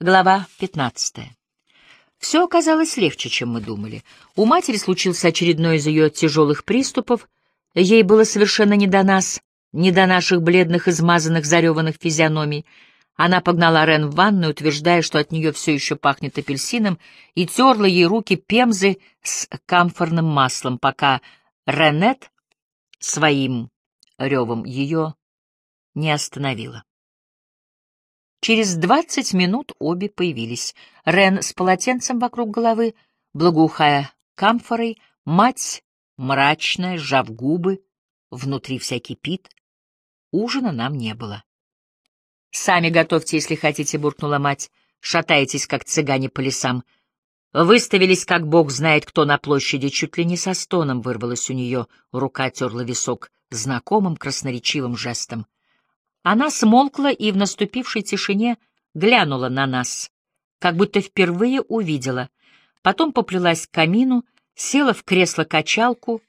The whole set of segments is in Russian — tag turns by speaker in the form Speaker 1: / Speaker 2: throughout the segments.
Speaker 1: Глава 15. Все оказалось легче, чем мы думали. У матери случился очередной из ее тяжелых приступов. Ей было совершенно не до нас, не до наших бледных, измазанных, зареванных физиономий. Она погнала Рен в ванную, утверждая, что от нее все еще пахнет апельсином, и терла ей руки пемзы с камфорным маслом, пока Ренет своим ревом ее не остановила. Через двадцать минут обе появились. Рен с полотенцем вокруг головы, благоухая камфорой, мать мрачная, сжав губы, внутри вся кипит. Ужина нам не было. «Сами готовьте, если хотите», — буркнула мать. «Шатаетесь, как цыгане по лесам». Выставились, как бог знает кто на площади, чуть ли не со стоном вырвалась у нее, рука терла висок знакомым красноречивым жестом. Она смолкла и в наступившей тишине глянула на нас, как будто впервые увидела. Потом поплелась к камину, села в кресло-качалку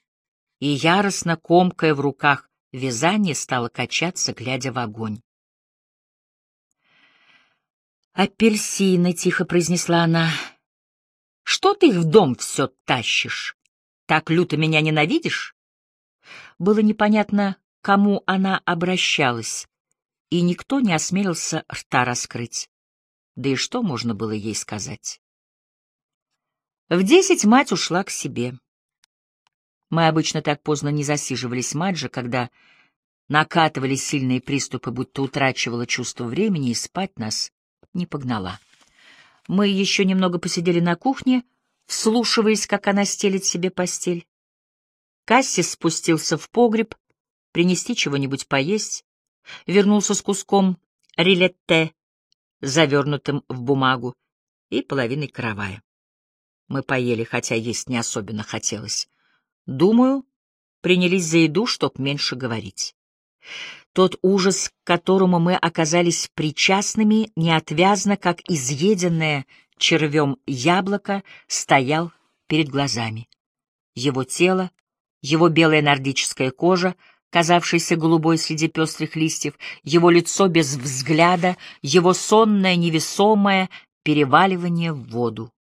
Speaker 1: и, яростно комкая в руках вязание, стала качаться, глядя в огонь. «Апельсины», — тихо произнесла она. «Что ты их в дом все тащишь? Так люто меня ненавидишь?» Было непонятно, кому она обращалась и никто не осмелился рта раскрыть. Да и что можно было ей сказать? В десять мать ушла к себе. Мы обычно так поздно не засиживались, мать же, когда накатывали сильные приступы, будто утрачивала чувство времени, и спать нас не погнала. Мы еще немного посидели на кухне, вслушиваясь, как она стелит себе постель. Кассис спустился в погреб, принести чего-нибудь поесть, вернулся с куском рилетте, завернутым в бумагу, и половиной каравая. Мы поели, хотя есть не особенно хотелось. Думаю, принялись за еду, чтоб меньше говорить. Тот ужас, к которому мы оказались причастными, неотвязно, как изъеденное червем яблоко, стоял перед глазами. Его тело, его белая нордическая кожа, казавшийся голубой среди пестрых листьев, его лицо без взгляда, его сонное невесомое переваливание в воду.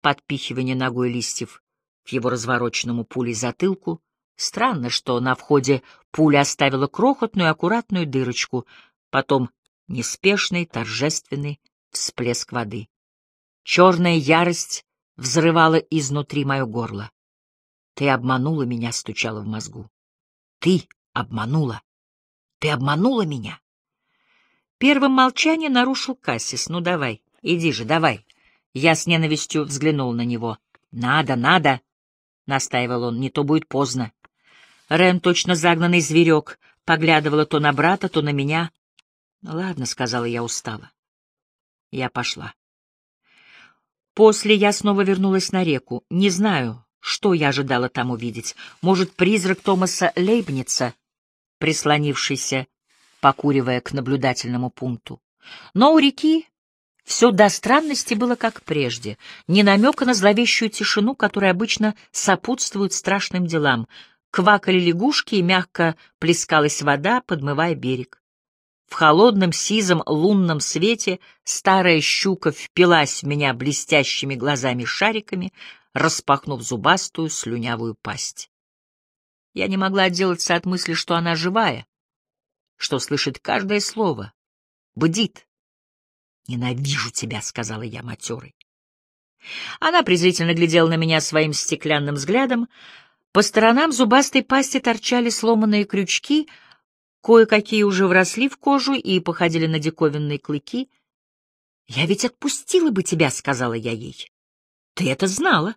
Speaker 1: Подпихивание ногой листьев к его развороченному пулей затылку. Странно, что на входе пуля оставила крохотную аккуратную дырочку, потом неспешный торжественный всплеск воды. Черная ярость взрывала изнутри мое горло. Ты обманула меня, стучала в мозгу. Ты обманула. Ты обманула меня. Первым молчание нарушил Кассис. Ну давай, иди же, давай. Я с ненавистью взглянул на него. Надо, надо, настаивал он, не то будет поздно. Рен, точно загнанный зверек, поглядывала то на брата, то на меня. Ну ладно, сказала я устало. Я пошла. После я снова вернулась на реку. Не знаю, что я ожидала там увидеть? Может, призрак Томаса Лейбница, прислонившийся, покуривая к наблюдательному пункту. Но у реки все до странности было как прежде, ни намека на зловещую тишину, которая обычно сопутствует страшным делам. Квакали лягушки и мягко плескалась вода, подмывая берег. В холодном сизом лунном свете старая щука впилась в меня блестящими глазами-шариками, распахнув зубастую слюнявую пасть. Я не могла отделаться от мысли, что она живая, что слышит каждое слово, бдит. «Ненавижу тебя», — сказала я матерой. Она презрительно глядела на меня своим стеклянным взглядом. По сторонам зубастой пасти торчали сломанные крючки, кое-какие уже вросли в кожу и походили на диковинные клыки. «Я ведь отпустила бы тебя», — сказала я ей. «Ты это знала».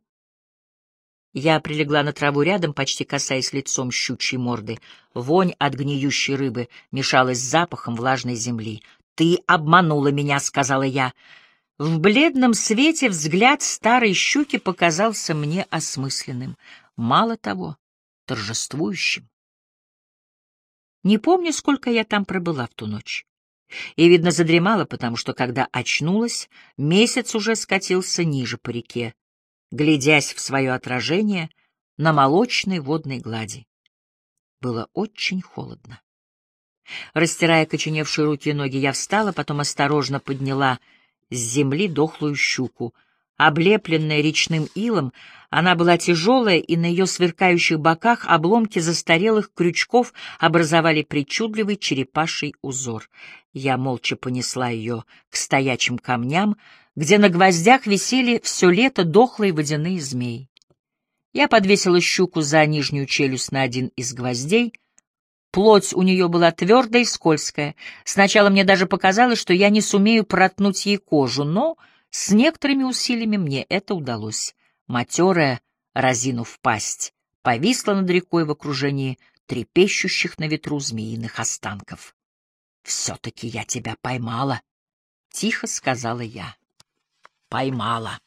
Speaker 1: Я прилегла на траву рядом, почти касаясь лицом щучьей морды. Вонь от гниющей рыбы мешалась с запахом влажной земли. «Ты обманула меня», — сказала я. В бледном свете взгляд старой щуки показался мне осмысленным. Мало того, торжествующим. Не помню, сколько я там пробыла в ту ночь. И, видно, задремала, потому что, когда очнулась, месяц уже скатился ниже по реке, глядясь в свое отражение на молочной водной глади. Было очень холодно. Растирая коченевшие руки и ноги, я встала, потом осторожно подняла с земли дохлую щуку. Облепленная речным илом, она была тяжелая, и на ее сверкающих боках обломки застарелых крючков образовали причудливый черепаший узор. Я молча понесла ее к стоячим камням, где на гвоздях висели все лето дохлые водяные змеи. Я подвесила щуку за нижнюю челюсть на один из гвоздей. Плоть у нее была твердая и скользкая. Сначала мне даже показалось, что я не сумею проткнуть ей кожу, но с некоторыми усилиями мне это удалось. Матерая, разинув пасть, повисла над рекой в окружении трепещущих на ветру змеиных останков. «Все-таки я тебя поймала», — тихо сказала я. «Поймала».